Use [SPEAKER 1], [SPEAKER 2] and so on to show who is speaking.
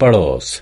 [SPEAKER 1] Pardos